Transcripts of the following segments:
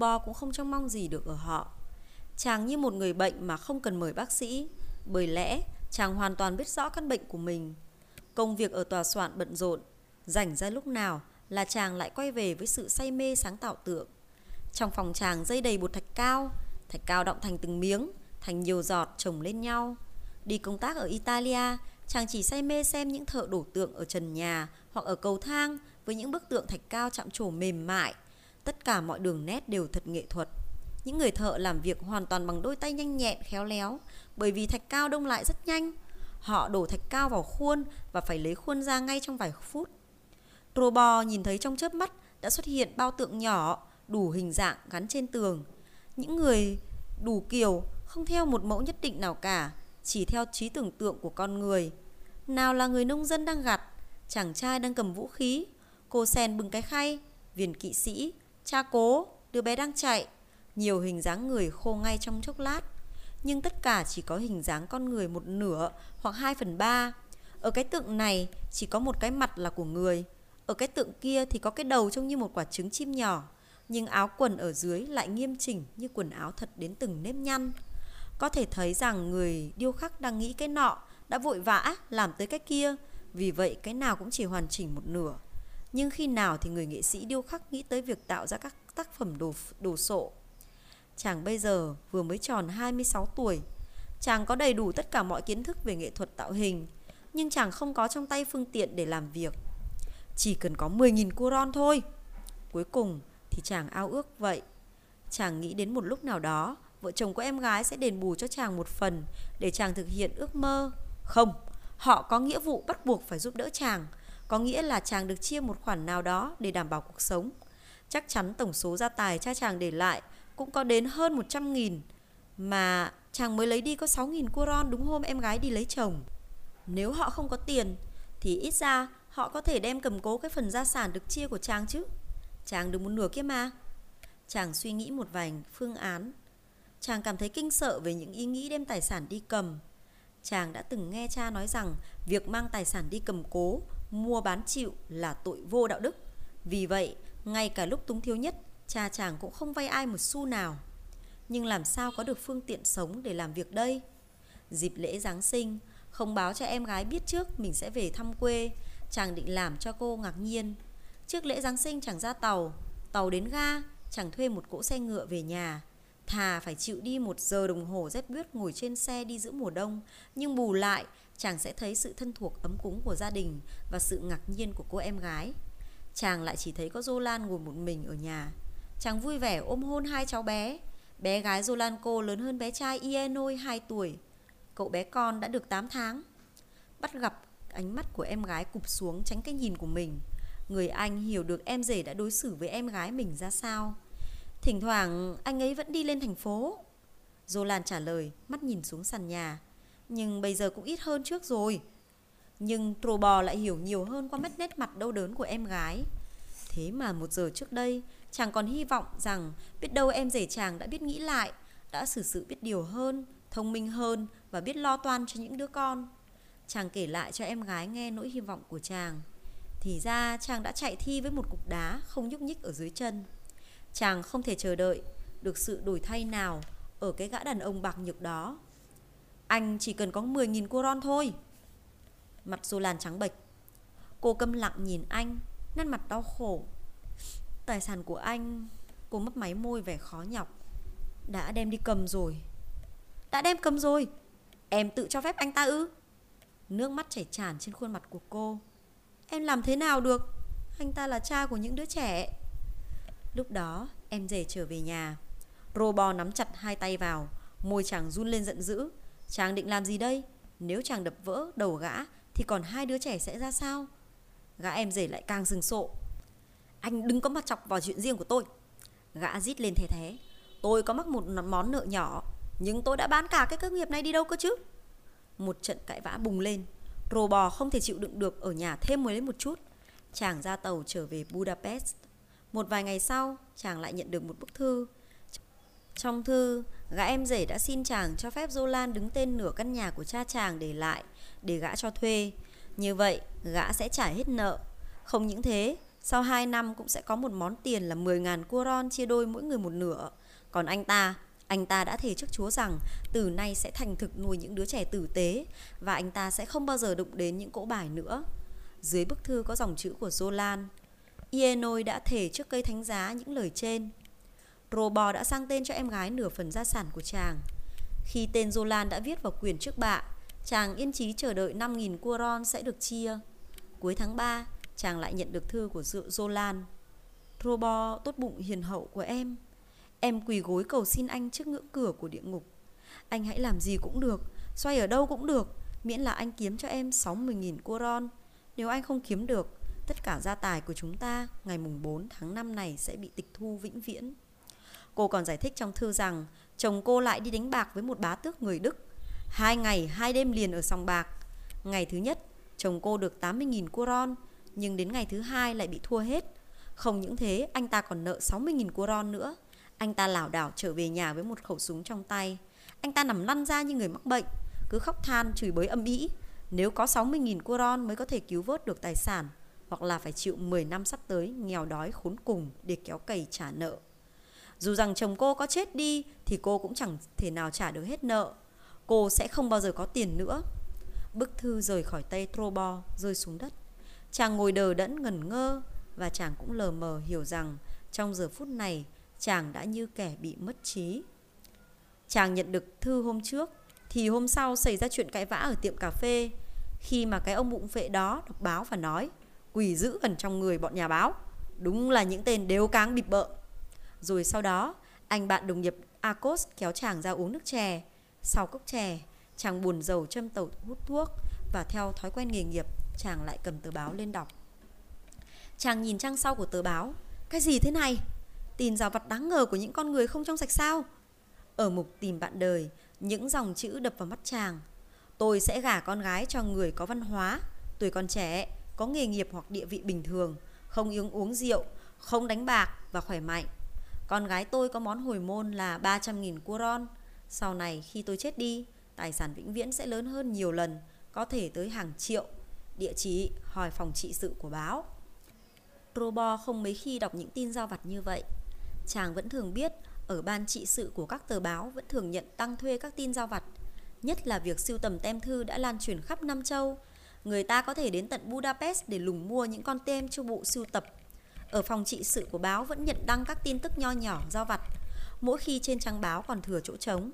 bo cũng không trông mong gì được ở họ. Chàng như một người bệnh mà không cần mời bác sĩ, bởi lẽ chàng hoàn toàn biết rõ căn bệnh của mình. Công việc ở tòa soạn bận rộn, rảnh ra lúc nào là chàng lại quay về với sự say mê sáng tạo tượng. Trong phòng chàng dây đầy bột thạch cao, thạch cao động thành từng miếng, thành nhiều giọt chồng lên nhau. Đi công tác ở Italia, chàng chỉ say mê xem những thợ đổ tượng ở trần nhà hoặc ở cầu thang với những bức tượng thạch cao chạm trổ mềm mại. Tất cả mọi đường nét đều thật nghệ thuật. Những người thợ làm việc hoàn toàn bằng đôi tay nhanh nhẹn, khéo léo, bởi vì thạch cao đông lại rất nhanh. Họ đổ thạch cao vào khuôn và phải lấy khuôn ra ngay trong vài phút. Robo nhìn thấy trong chớp mắt đã xuất hiện bao tượng nhỏ, đủ hình dạng gắn trên tường. Những người đủ kiểu, không theo một mẫu nhất định nào cả, chỉ theo trí tưởng tượng của con người. Nào là người nông dân đang gặt, chàng trai đang cầm vũ khí, cô sen bưng cái khay, viên kỵ sĩ, cha cố, đứa bé đang chạy. Nhiều hình dáng người khô ngay trong chốc lát. Nhưng tất cả chỉ có hình dáng con người một nửa hoặc hai phần ba. Ở cái tượng này chỉ có một cái mặt là của người. Ở cái tượng kia thì có cái đầu trông như một quả trứng chim nhỏ. Nhưng áo quần ở dưới lại nghiêm chỉnh như quần áo thật đến từng nếp nhăn. Có thể thấy rằng người điêu khắc đang nghĩ cái nọ đã vội vã làm tới cái kia. Vì vậy cái nào cũng chỉ hoàn chỉnh một nửa. Nhưng khi nào thì người nghệ sĩ điêu khắc nghĩ tới việc tạo ra các tác phẩm đồ, đồ sộ. Chàng bây giờ vừa mới tròn 26 tuổi. Chàng có đầy đủ tất cả mọi kiến thức về nghệ thuật tạo hình. Nhưng chàng không có trong tay phương tiện để làm việc. Chỉ cần có 10.000 curon thôi. Cuối cùng thì chàng ao ước vậy. Chàng nghĩ đến một lúc nào đó vợ chồng của em gái sẽ đền bù cho chàng một phần để chàng thực hiện ước mơ. Không, họ có nghĩa vụ bắt buộc phải giúp đỡ chàng, có nghĩa là chàng được chia một khoản nào đó để đảm bảo cuộc sống. Chắc chắn tổng số gia tài cha chàng để lại cũng có đến hơn 100 nghìn, mà chàng mới lấy đi có 6 nghìn curon đúng hôm em gái đi lấy chồng. Nếu họ không có tiền, thì ít ra họ có thể đem cầm cố cái phần gia sản được chia của chàng chứ. Chàng được một nửa kia mà. Chàng suy nghĩ một vài phương án Chàng cảm thấy kinh sợ về những ý nghĩ đem tài sản đi cầm. Chàng đã từng nghe cha nói rằng việc mang tài sản đi cầm cố, mua bán chịu là tội vô đạo đức. Vì vậy, ngay cả lúc túng thiếu nhất, cha chàng cũng không vay ai một xu nào. Nhưng làm sao có được phương tiện sống để làm việc đây? Dịp lễ Giáng sinh, không báo cho em gái biết trước mình sẽ về thăm quê, chàng định làm cho cô ngạc nhiên. Trước lễ Giáng sinh chàng ra tàu, tàu đến ga, chàng thuê một cỗ xe ngựa về nhà. Thà phải chịu đi một giờ đồng hồ rét buốt ngồi trên xe đi giữa mùa đông, nhưng bù lại chàng sẽ thấy sự thân thuộc ấm cúng của gia đình và sự ngạc nhiên của cô em gái. Chàng lại chỉ thấy có Zolan ngồi một mình ở nhà. Chàng vui vẻ ôm hôn hai cháu bé. Bé gái Zolanco lớn hơn bé trai Ienoi 2 tuổi. Cậu bé con đã được 8 tháng. Bắt gặp ánh mắt của em gái cụp xuống tránh cái nhìn của mình. Người anh hiểu được em rể đã đối xử với em gái mình ra sao. Thỉnh thoảng anh ấy vẫn đi lên thành phố Jolan trả lời, Mắt nhìn xuống sàn nhà nhưng bây giờ cũng ít hơn trước rồi. Nhưng Trobò lại hiểu nhiều hơn Qua mất nét mặt đau đớn của em gái. Thế mà một giờ trước đây, Chàng còn hy vọng rằng Biết đâu em rể chàng đã biết nghĩ lại, Đã xử sự biết điều hơn, Thông minh hơn Và biết lo toan cho những đứa con. Chàng kể lại cho em gái nghe nỗi hy vọng của chàng. Thì ra chàng đã chạy thi với một cục đá Không nhúc nhích ở dưới chân. Chàng không thể chờ đợi được sự đổi thay nào ở cái gã đàn ông bạc nhược đó. Anh chỉ cần có 10.000 coron thôi. Mặt Zolan trắng bệch. Cô câm lặng nhìn anh, nét mặt đau khổ. Tài sản của anh, cô mấp máy môi vẻ khó nhọc. Đã đem đi cầm rồi. Đã đem cầm rồi. Em tự cho phép anh ta ư? Nước mắt chảy tràn trên khuôn mặt của cô. Em làm thế nào được? Anh ta là cha của những đứa trẻ. Lúc đó em rể trở về nhà Robo nắm chặt hai tay vào Môi chàng run lên giận dữ Chàng định làm gì đây? Nếu chàng đập vỡ đầu gã Thì còn hai đứa trẻ sẽ ra sao? Gã em rể lại càng sừng sộ. Anh đừng có mặt chọc vào chuyện riêng của tôi. Gã rít lên thế thế Tôi có mắc một món nợ nhỏ Nhưng tôi đã bán cả cái cơ nghiệp này đi đâu cơ chứ? Một trận cãi vã bùng lên. Rồ bò không thể chịu đựng được Ở nhà thêm mới lên một chút. Chàng ra tàu trở về Budapest. Một vài ngày sau, chàng lại nhận được một bức thư. Trong thư, gã em rể đã xin chàng cho phép Zolan đứng tên nửa căn nhà của cha chàng để lại, để gã cho thuê. Như vậy, gã sẽ trả hết nợ. Không những thế, Sau 2 năm cũng sẽ có một món tiền là 10.000 curon chia đôi mỗi người một nửa. Còn anh ta, anh ta đã thề trước Chúa rằng từ nay sẽ thành thực nuôi những đứa trẻ tử tế và anh ta sẽ không bao giờ đụng đến những cỗ bài nữa. Dưới bức thư có dòng chữ của Zolan. Ienoi đã thề trước cây thánh giá những lời trên. Robo đã sang tên cho em gái nửa phần gia sản của chàng. Khi tên Zolan đã viết vào quyền trước bạ, chàng yên chí chờ đợi 5.000 curon sẽ được chia. Cuối tháng 3, chàng lại nhận được thư của dự Zolan. Robo tốt bụng hiền hậu của em. Em quỳ gối cầu xin anh trước ngưỡng cửa của địa ngục. Anh hãy làm gì cũng được, xoay ở đâu cũng được, miễn là anh kiếm cho em 60.000 curon. Nếu anh không kiếm được, tất cả gia tài của chúng ta ngày mùng 4 tháng 5 này sẽ bị tịch thu vĩnh viễn. Cô còn giải thích trong thư rằng chồng cô lại đi đánh bạc với một bá tước người Đức. Hai ngày, hai đêm liền ở sòng bạc. Ngày thứ nhất, chồng cô được 80.000 curon, nhưng đến ngày thứ hai lại bị thua hết. Không những thế, anh ta còn nợ 60.000 curon nữa. Anh ta lảo đảo trở về nhà với một khẩu súng trong tay. Anh ta nằm lăn ra như người mắc bệnh, cứ khóc than chửi bới âm ĩ. Nếu có 60.000 curon mới có thể cứu vớt được tài sản, hoặc là phải chịu 10 năm sắp tới nghèo đói khốn cùng để kéo cày trả nợ. Dù rằng chồng cô có chết đi, thì cô cũng chẳng thể nào trả được hết nợ. Cô sẽ không bao giờ có tiền nữa. Bức thư rời khỏi tay Trobo, rơi xuống đất. Chàng ngồi đờ đẫn ngẩn ngơ, và chàng cũng lờ mờ hiểu rằng trong giờ phút này, chàng đã như kẻ bị mất trí. Chàng nhận được thư hôm trước, thì hôm sau xảy ra chuyện cãi vã ở tiệm cà phê khi mà cái ông bụng phệ đó đọc báo và nói, quỷ dữ gần trong người bọn nhà báo. Đúng là những tên đều cáng bịp bợ. Rồi sau đó, anh bạn đồng nghiệp Akos kéo chàng ra uống nước chè. Sau cốc chè, chàng buồn rầu châm tẩu hút thuốc và theo thói quen nghề nghiệp, chàng lại cầm tờ báo lên đọc. Chàng nhìn trang sau của tờ báo. Cái gì thế này? Tin rào vặt đáng ngờ của những con người không trong sạch sao? Ở mục tìm bạn đời, những dòng chữ đập vào mắt chàng. Tôi sẽ gả con gái cho người có văn hóa, tuổi còn trẻ, có nghề nghiệp hoặc địa vị bình thường, không uống uống rượu, không đánh bạc và khỏe mạnh. Con gái tôi có món hồi môn là 300.000 curon. Sau này khi tôi chết đi, tài sản vĩnh viễn sẽ lớn hơn nhiều lần, có thể tới hàng triệu. Địa chỉ hỏi phòng trị sự của báo. Robo không mấy khi đọc những tin giao vặt như vậy. Chàng vẫn thường biết ở ban trị sự của các tờ báo vẫn thường nhận tăng thuê các tin giao vặt. Nhất là việc sưu tầm tem thư đã lan truyền khắp Nam Châu. Người ta có thể đến tận Budapest để lùng mua những con tem cho bộ sưu tập ở phòng trị sự của báo vẫn nhận đăng các tin tức nho nhỏ giao vặt, mỗi khi trên trang báo còn thừa chỗ trống.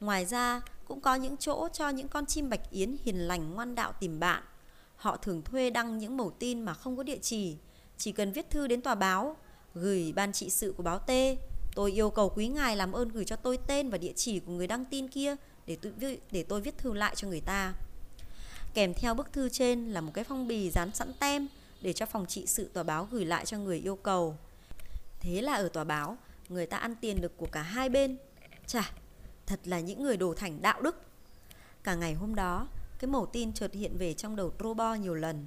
Ngoài ra, cũng có những chỗ cho những con chim bạch yến hiền lành ngoan đạo tìm bạn. Họ thường thuê đăng những mẩu tin mà không có địa chỉ, chỉ cần viết thư đến tòa báo, gửi ban trị sự của báo T. Tôi yêu cầu quý ngài làm ơn gửi cho tôi tên và địa chỉ của người đăng tin kia để tôi, để tôi viết thư lại cho người ta. Kèm theo bức thư trên là một cái phong bì dán sẵn tem để cho phòng trị sự tòa báo gửi lại cho người yêu cầu. Thế là ở tòa báo, người ta ăn tiền được của cả hai bên. Chà, thật là những người đồ thành đạo đức. Cả ngày hôm đó, cái mẩu tin chợt hiện về trong đầu Trobo nhiều lần.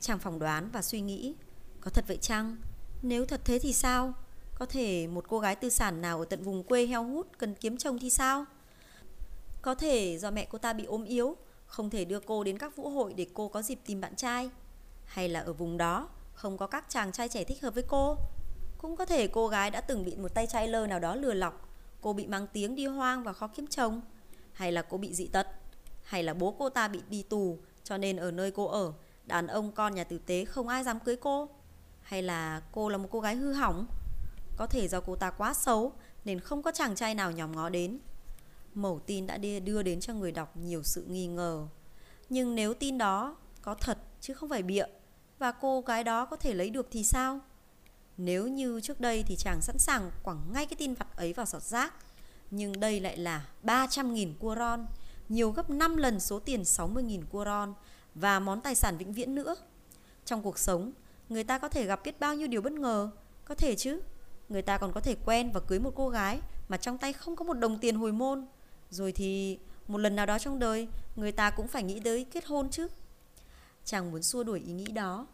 Chàng phỏng đoán và suy nghĩ, có thật vậy chăng? Nếu thật thế thì sao? Có thể một cô gái tư sản nào ở tận vùng quê heo hút cần kiếm chồng thì sao? Có thể do mẹ cô ta bị ốm yếu, không thể đưa cô đến các vũ hội để cô có dịp tìm bạn trai. Hay là ở vùng đó, không có các chàng trai trẻ thích hợp với cô? Cũng có thể cô gái đã từng bị một tay trai lơ nào đó lừa lọc, Cô bị mang tiếng đi hoang và khó kiếm chồng, Hay là cô bị dị tật, Hay là bố cô ta bị đi tù, Cho nên ở nơi cô ở, Đàn ông con nhà tử tế không ai dám cưới cô, Hay là cô là một cô gái hư hỏng? Có thể do cô ta quá xấu Nên không có chàng trai nào nhòm ngó đến. Mẩu tin đã đưa đến cho người đọc nhiều sự nghi ngờ. Nhưng nếu tin đó có thật chứ không phải bịa. Và cô gái đó có thể lấy được thì sao? Nếu như trước đây thì chàng sẵn sàng quẳng ngay cái tin vặt ấy vào sọt rác, Nhưng đây lại là 300.000 curon Nhiều gấp 5 lần số tiền 60.000 curon Và món tài sản vĩnh viễn nữa. Trong cuộc sống, Người ta có thể gặp biết bao nhiêu điều bất ngờ. Có thể chứ, Người ta còn có thể quen và cưới một cô gái Mà trong tay không có một đồng tiền hồi môn. Rồi thì, một lần nào đó trong đời, Người ta cũng phải nghĩ tới kết hôn chứ. Chàng muốn xua đuổi ý nghĩ đó.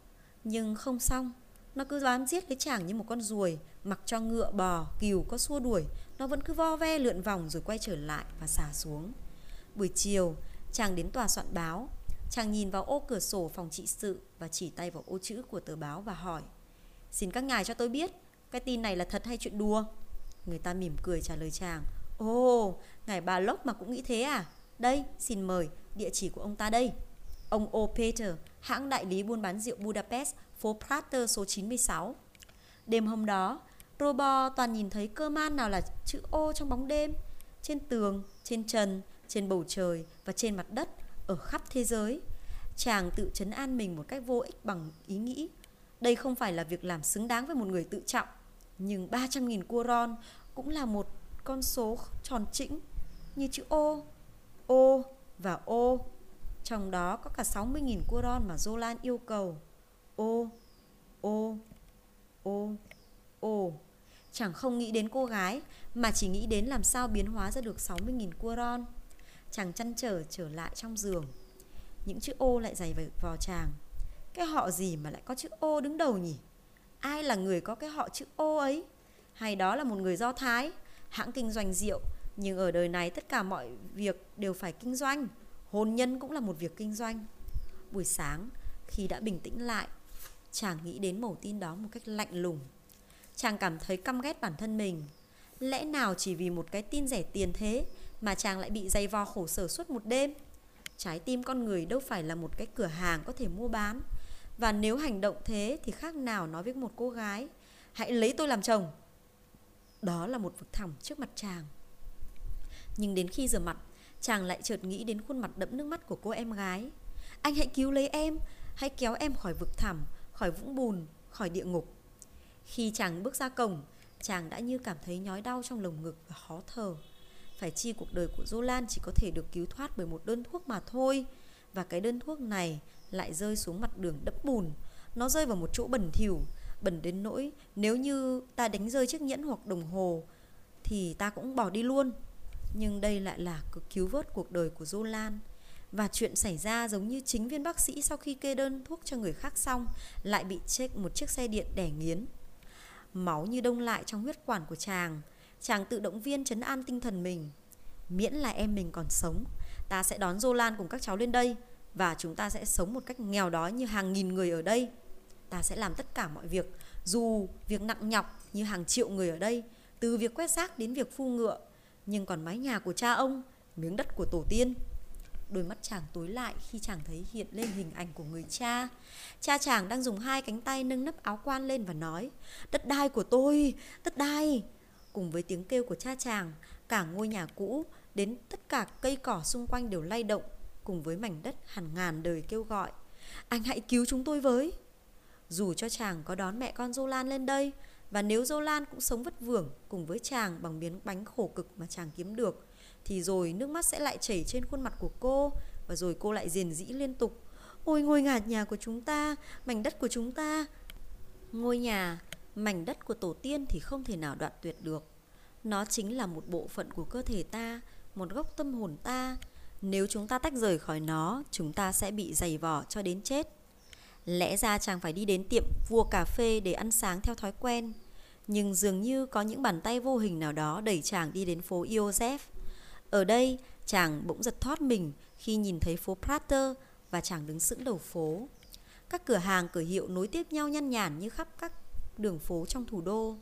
Nhưng không xong. Nó cứ bám giết lấy chàng như một con ruồi Mặc cho ngựa bò, cừu có xua đuổi. Nó vẫn cứ vo ve lượn vòng rồi quay trở lại và xả xuống. Buổi chiều Chàng đến tòa soạn báo. Chàng nhìn vào ô cửa sổ phòng trị sự Và chỉ tay vào ô chữ của tờ báo và hỏi Xin các ngài cho tôi biết Cái tin này là thật hay chuyện đùa? Người ta mỉm cười trả lời chàng Ồ, ngài bà Lốc mà cũng nghĩ thế à? Đây, xin mời, địa chỉ của ông ta đây. Ông O. Peter, hãng đại lý buôn bán rượu Budapest, phố Prater số 96 Đêm hôm đó, Robo toàn nhìn thấy cơ man nào là chữ O trong bóng đêm Trên tường, trên trần, trên bầu trời và trên mặt đất Ở khắp thế giới Chàng tự chấn an mình một cách vô ích bằng ý nghĩ Đây không phải là việc làm xứng đáng với một người tự trọng Nhưng 300.000 cua ron cũng là một con số tròn trĩnh như chữ O, O và O. Trong đó có cả 60.000 cua ron mà Zolan yêu cầu. Ô, ô, ô, ô, Chẳng không nghĩ đến cô gái mà chỉ nghĩ đến làm sao biến hóa ra được 60.000 cua ron. Chàng chăn trở trở lại trong giường. Những chữ ô lại dày vào chàng. Cái họ gì mà lại có chữ ô đứng đầu nhỉ? Ai là người có cái họ chữ ô ấy? Hay đó là một người Do Thái? hãng kinh doanh rượu nhưng ở đời này tất cả mọi việc đều phải kinh doanh hôn nhân cũng là một việc kinh doanh. Buổi sáng, khi đã bình tĩnh lại, chàng nghĩ đến mẩu tin đó một cách lạnh lùng. Chàng cảm thấy căm ghét bản thân mình. Lẽ nào chỉ vì một cái tin rẻ tiền thế mà chàng lại bị dày vò khổ sở suốt một đêm? Trái tim con người đâu phải là một cái cửa hàng có thể mua bán. Và nếu hành động thế thì khác nào nói với một cô gái, hãy lấy tôi làm chồng. Đó là một vực thẳm trước mặt chàng. Nhưng đến khi rửa mặt Chàng lại chợt nghĩ đến khuôn mặt đẫm nước mắt của cô em gái. Anh hãy cứu lấy em, Hãy kéo em khỏi vực thẳm, Khỏi vũng bùn, Khỏi địa ngục. Khi chàng bước ra cổng, Chàng đã như cảm thấy nhói đau trong lồng ngực và khó thở. Phải chi cuộc đời của Zolan chỉ có thể được cứu thoát bởi một đơn thuốc mà thôi, Và cái đơn thuốc này lại rơi xuống mặt đường đẫm bùn. Nó rơi vào một chỗ bẩn thỉu, bẩn đến nỗi nếu như ta đánh rơi chiếc nhẫn hoặc đồng hồ thì ta cũng bỏ đi luôn. Nhưng đây lại là cực cứu vớt cuộc đời của Jolan. Và chuyện xảy ra giống như chính viên bác sĩ sau khi kê đơn thuốc cho người khác xong lại bị chết một chiếc xe điện đẻ nghiến. Máu như đông lại trong huyết quản của chàng. Chàng tự động viên chấn an tinh thần mình. Miễn là em mình còn sống, ta sẽ đón Jolan cùng các cháu lên đây và chúng ta sẽ sống một cách nghèo đói như hàng nghìn người ở đây ta sẽ làm tất cả mọi việc dù việc nặng nhọc như hàng triệu người ở đây từ việc quét rác đến việc phu ngựa nhưng còn mái nhà của cha ông, miếng đất của tổ tiên. Đôi mắt chàng tối lại khi chàng thấy hiện lên hình ảnh của người cha. Cha chàng đang dùng hai cánh tay nâng nắp áo quan lên và nói, đất đai của tôi, đất đai. Cùng với tiếng kêu của cha chàng, cả ngôi nhà cũ đến tất cả cây cỏ xung quanh đều lay động, cùng với mảnh đất hàng ngàn đời kêu gọi, anh hãy cứu chúng tôi với. Dù cho chàng có đón mẹ con Zolan lên đây và nếu Jolan cũng sống vất vưởng cùng với chàng bằng miếng bánh khổ cực mà chàng kiếm được, thì rồi nước mắt sẽ lại chảy trên khuôn mặt của cô, và rồi cô lại rền rĩ liên tục. Ôi, ngôi ngạt nhà của chúng ta, mảnh đất của chúng ta. Ngôi nhà, mảnh đất của tổ tiên thì không thể nào đoạn tuyệt được. Nó chính là một bộ phận của cơ thể ta, một gốc tâm hồn ta. Nếu chúng ta tách rời khỏi nó, chúng ta sẽ bị dày vò cho đến chết. Lẽ ra chàng phải đi đến tiệm vua cà phê để ăn sáng theo thói quen. Nhưng dường như có những bàn tay vô hình nào đó đẩy chàng đi đến phố Iosef Ở đây chàng bỗng giật thoát mình khi nhìn thấy phố Prater và chàng đứng sững đầu phố. Các cửa hàng cửa hiệu nối tiếp nhau nhăn nhản như khắp các đường phố trong thủ đô.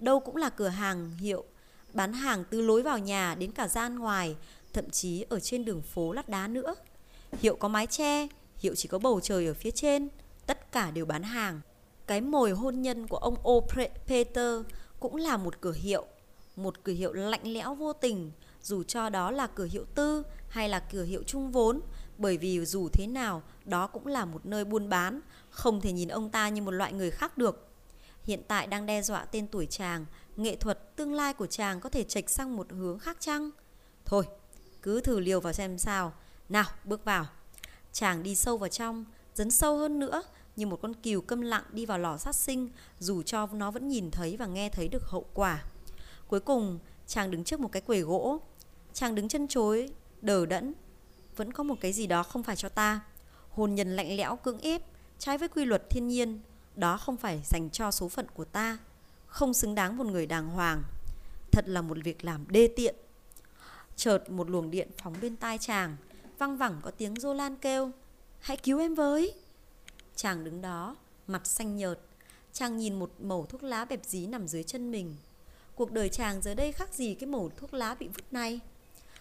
Đâu cũng là cửa hàng hiệu bán hàng từ lối vào nhà đến cả gian ngoài Thậm chí ở trên đường phố lát đá nữa. Hiệu có mái che, hiệu chỉ có bầu trời ở phía trên tất cả đều bán hàng. Cái mồi hôn nhân của ông O. Peter cũng là một cửa hiệu, một cửa hiệu lạnh lẽo vô tình, dù cho đó là cửa hiệu tư hay là cửa hiệu chung vốn, bởi vì dù thế nào đó cũng là một nơi buôn bán, không thể nhìn ông ta như một loại người khác được. Hiện tại đang đe dọa tên tuổi chàng, nghệ thuật tương lai của chàng có thể chệch sang một hướng khác chăng? Thôi, cứ thử liều vào xem sao. Nào, bước vào. Chàng đi sâu vào trong, dấn sâu hơn nữa như một con cừu câm lặng đi vào lò sát sinh dù cho nó vẫn nhìn thấy và nghe thấy được hậu quả. Cuối cùng, chàng đứng trước một cái quầy gỗ. Chàng đứng chân chối, đờ đẫn. Vẫn có một cái gì đó không phải cho ta. Hồn nhân lạnh lẽo cưỡng ép, trái với quy luật thiên nhiên. Đó không phải dành cho số phận của ta. Không xứng đáng một người đàng hoàng. Thật là một việc làm đê tiện. Chợt một luồng điện phóng bên tai chàng, văng vẳng có tiếng Jolan kêu. Hãy cứu em với Chàng đứng đó, Mặt xanh nhợt. Chàng nhìn một mẩu thuốc lá bẹp dí nằm dưới chân mình. Cuộc đời chàng giờ đây khác gì cái mẩu thuốc lá bị vứt nay?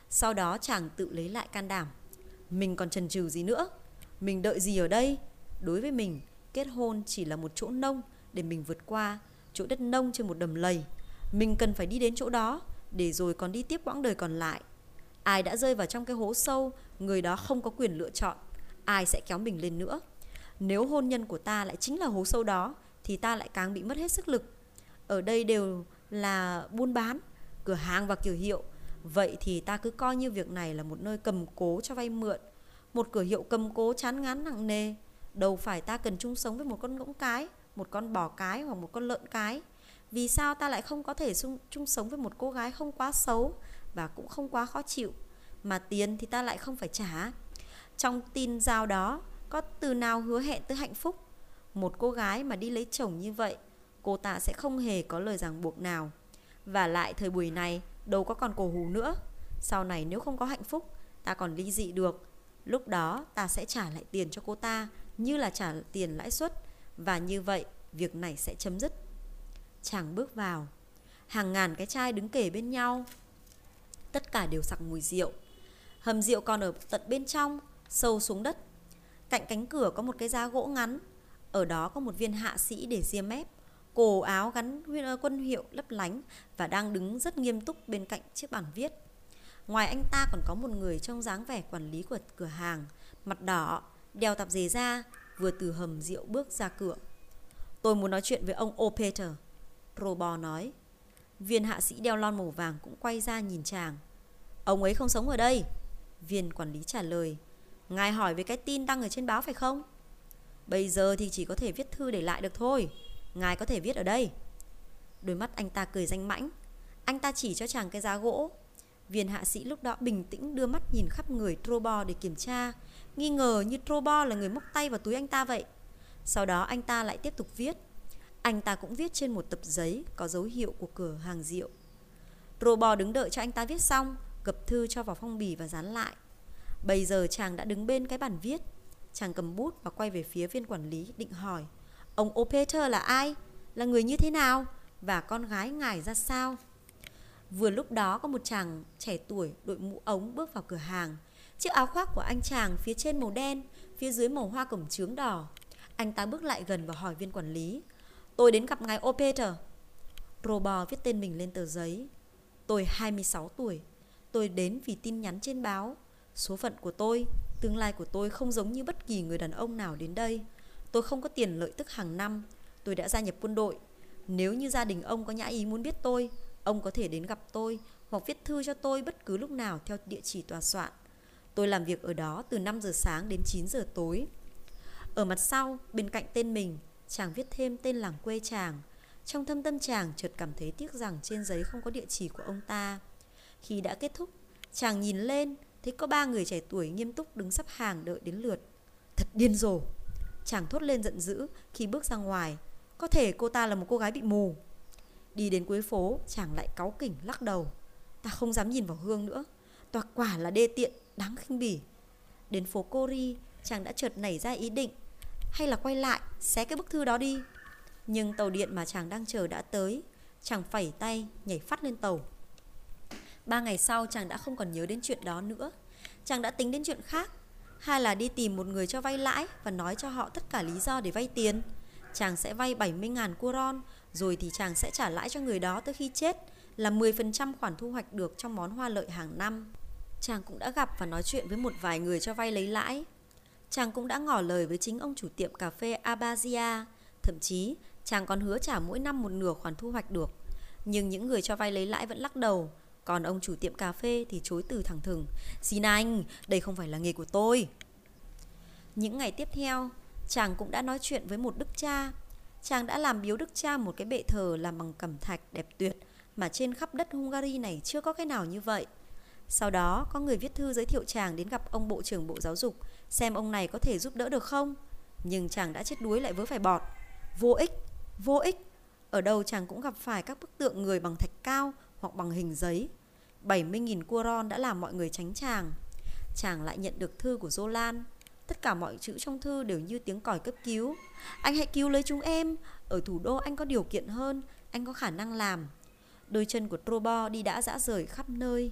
Sau đó chàng tự lấy lại can đảm. Mình còn chần chừ gì nữa? Mình đợi gì ở đây? Đối với mình, Kết hôn chỉ là một chỗ nông Để mình vượt qua, Chỗ đất nông trên một đầm lầy. Mình cần phải đi đến chỗ đó Để rồi còn đi tiếp quãng đời còn lại. Ai đã rơi vào trong cái hố sâu, Người đó không có quyền lựa chọn. Ai sẽ kéo mình lên nữa? Nếu hôn nhân của ta lại chính là hố sâu đó, Thì ta lại càng bị mất hết sức lực. Ở đây đều là buôn bán, Cửa hàng và kiểu hiệu. Vậy thì ta cứ coi như việc này là một nơi cầm cố cho vay mượn, Một cửa hiệu cầm cố chán ngán nặng nề. Đâu phải ta cần chung sống với một con ngỗng cái, Một con bò cái hoặc một con lợn cái. Vì sao ta lại không có thể chung sống với một cô gái không quá xấu Và cũng không quá khó chịu? Mà tiền thì ta lại không phải trả. Trong tin giao đó có từ nào hứa hẹn tới hạnh phúc Một cô gái mà đi lấy chồng như vậy Cô ta sẽ không hề có lời ràng buộc nào Và lại thời buổi này Đâu có còn cổ hủ nữa Sau này nếu không có hạnh phúc Ta còn ly dị được Lúc đó ta sẽ trả lại tiền cho cô ta như là trả tiền lãi suất và như vậy việc này sẽ chấm dứt. Chàng bước vào, hàng ngàn cái chai đứng kề bên nhau. Tất cả đều sặc mùi rượu. Hầm rượu còn ở tận bên trong, sâu xuống đất. Cạnh cánh cửa có một cái giá gỗ ngắn, ở đó có một viên hạ sĩ để ria mép, cổ áo gắn ờ, quân hiệu lấp lánh và đang đứng rất nghiêm túc bên cạnh chiếc bảng viết. Ngoài anh ta còn có một người trong dáng vẻ quản lý của cửa hàng, mặt đỏ, đeo tạp dề ra, vừa từ hầm rượu bước ra cửa. Tôi muốn nói chuyện với ông O'Peter, Robo nói. Viên hạ sĩ đeo lon màu vàng cũng quay ra nhìn chàng. Ông ấy không sống ở đây. Viên quản lý trả lời. Ngài hỏi về cái tin đăng ở trên báo phải không? Bây giờ thì chỉ có thể viết thư để lại được thôi. Ngài có thể viết ở đây. Đôi mắt anh ta cười danh mãnh. Anh ta chỉ cho chàng cái giá gỗ. Viên hạ sĩ lúc đó bình tĩnh đưa mắt nhìn khắp người Trobo để kiểm tra Nghi ngờ như Trobo là người móc tay vào túi anh ta vậy Sau đó anh ta lại tiếp tục viết Anh ta cũng viết trên một tập giấy Có dấu hiệu của cửa hàng rượu Trobo đứng đợi cho anh ta viết xong, Gập thư cho vào phong bì và dán lại Bây giờ chàng đã đứng bên cái bàn viết Chàng cầm bút và quay về phía viên quản lý định hỏi Ông Opeter là ai? Là người như thế nào? Và con gái ngài ra sao? Vừa lúc đó có một chàng trẻ tuổi đội mũ ống bước vào cửa hàng Chiếc áo khoác của anh chàng phía trên màu đen, phía dưới màu hoa cổng trướng đỏ. Anh ta bước lại gần và hỏi viên quản lý. Tôi đến gặp ngài Opeter. Robo viết tên mình lên tờ giấy. Tôi 26 tuổi. Tôi đến vì tin nhắn trên báo. Số phận của tôi, tương lai của tôi không giống như bất kỳ người đàn ông nào đến đây. Tôi không có tiền lợi tức hàng năm. Tôi đã gia nhập quân đội. Nếu như gia đình ông có nhã ý muốn biết tôi, ông có thể đến gặp tôi hoặc viết thư cho tôi bất cứ lúc nào theo địa chỉ tòa soạn. Tôi làm việc ở đó từ 5 giờ sáng đến 9 giờ tối. Ở mặt sau, bên cạnh tên mình, chàng viết thêm tên làng quê chàng. Trong thâm tâm chàng chợt cảm thấy tiếc rằng trên giấy không có địa chỉ của ông ta. Khi đã kết thúc, chàng nhìn lên, thấy có ba người trẻ tuổi nghiêm túc đứng sắp hàng đợi đến lượt. Thật điên rồ! Chàng thốt lên giận dữ khi bước ra ngoài. Có thể cô ta là một cô gái bị mù. Đi đến cuối phố, chàng lại cáu kỉnh lắc đầu. Ta không dám nhìn vào hương nữa. Toạc quả là đê tiện đáng khinh bỉ. Đến phố Cori, chàng đã chợt nảy ra ý định hay là quay lại xé cái bức thư đó đi. Nhưng tàu điện mà chàng đang chờ đã tới, chàng phẩy tay nhảy phát lên tàu. Ba ngày sau chàng đã không còn nhớ đến chuyện đó nữa. Chàng đã tính đến chuyện khác, hay là đi tìm một người cho vay lãi và nói cho họ tất cả lý do để vay tiền. Chàng sẽ vay 70.000 curon, rồi thì chàng sẽ trả lãi cho người đó tới khi chết, là 10% khoản thu hoạch được trong món hoa lợi hàng năm. Chàng cũng đã gặp và nói chuyện với một vài người cho vay lấy lãi. Chàng cũng đã ngỏ lời với chính ông chủ tiệm cà phê Abazia. Thậm chí, chàng còn hứa trả mỗi năm một nửa khoản thu hoạch được. Nhưng những người cho vay lấy lãi vẫn lắc đầu. Còn ông chủ tiệm cà phê thì chối từ thẳng thừng. Xin anh, đây không phải là nghề của tôi. Những ngày tiếp theo, chàng cũng đã nói chuyện với một đức cha. Chàng đã làm biếu đức cha một cái bệ thờ làm bằng cẩm thạch đẹp tuyệt mà trên khắp đất Hungary này chưa có cái nào như vậy. Sau đó, có người viết thư giới thiệu chàng đến gặp ông Bộ trưởng Bộ Giáo dục, xem ông này có thể giúp đỡ được không. Nhưng chàng đã chết đuối lại với phải bọt. Vô ích, vô ích. Ở đâu chàng cũng gặp phải các bức tượng người bằng thạch cao hoặc bằng hình giấy. 70.000 curon đã làm mọi người tránh chàng. Chàng lại nhận được thư của Zolan. Tất cả mọi chữ trong thư đều như tiếng còi cấp cứu. Anh hãy cứu lấy chúng em. Ở thủ đô anh có điều kiện hơn, Anh có khả năng làm Đôi chân của Trobo đi đã dã rời khắp nơi